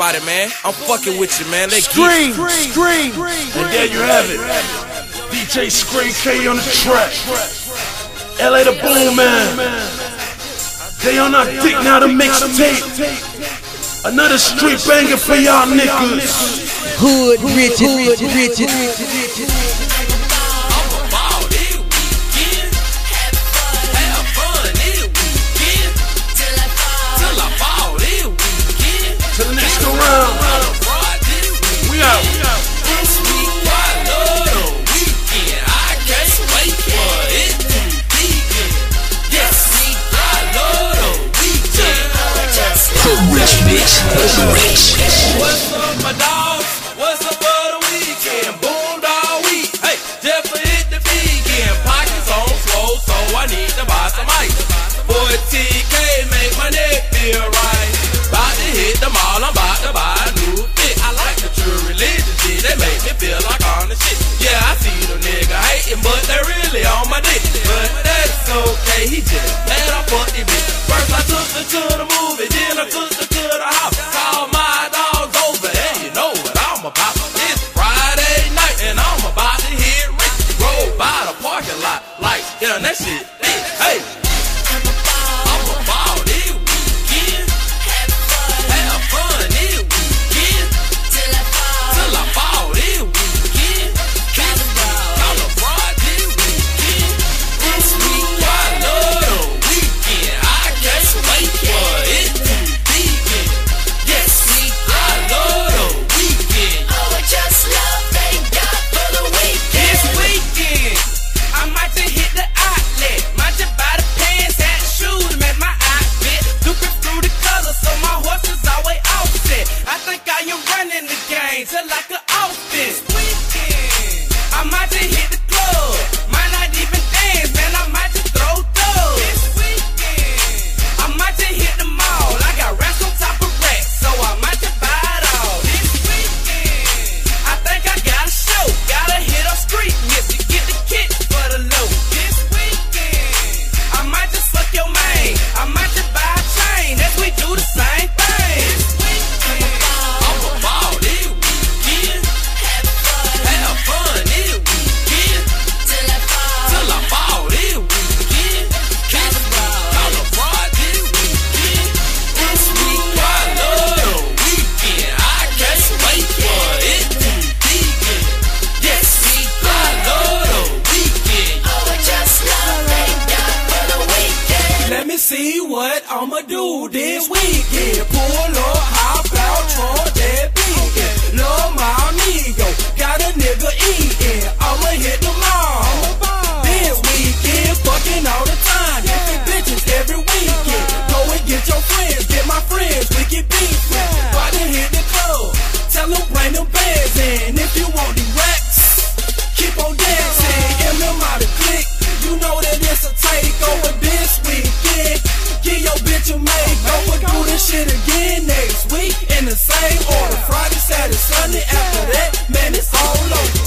about it, man. I'm fucking with you, man. Let's Scream, scream, And there you have it. DJ Scream K on the track. LA the Boom Man. They on our dick now to mix the mixtape. Another street banger for y'all niggas. Hood, Richard, Richard, Richard. To What's up, my? What's up for the weekend? Boom week. Hey, hit the. Pockets on swole, so I need to buy some ice. Boy, TK make my neck feel right. About to hit the mall, I'm about to buy a new fit. I like the true religion they make me feel like on the shit. Yeah, I see hating, but they really on my dick. But that's okay, he just mad I fuck the bitch. First I took the movie, I am running the game to like an office. See what I'ma do this weekend. Pull up, hop out, Trump that do this shit again next week in the same order. Friday, Saturday, Sunday. After that, man, it's all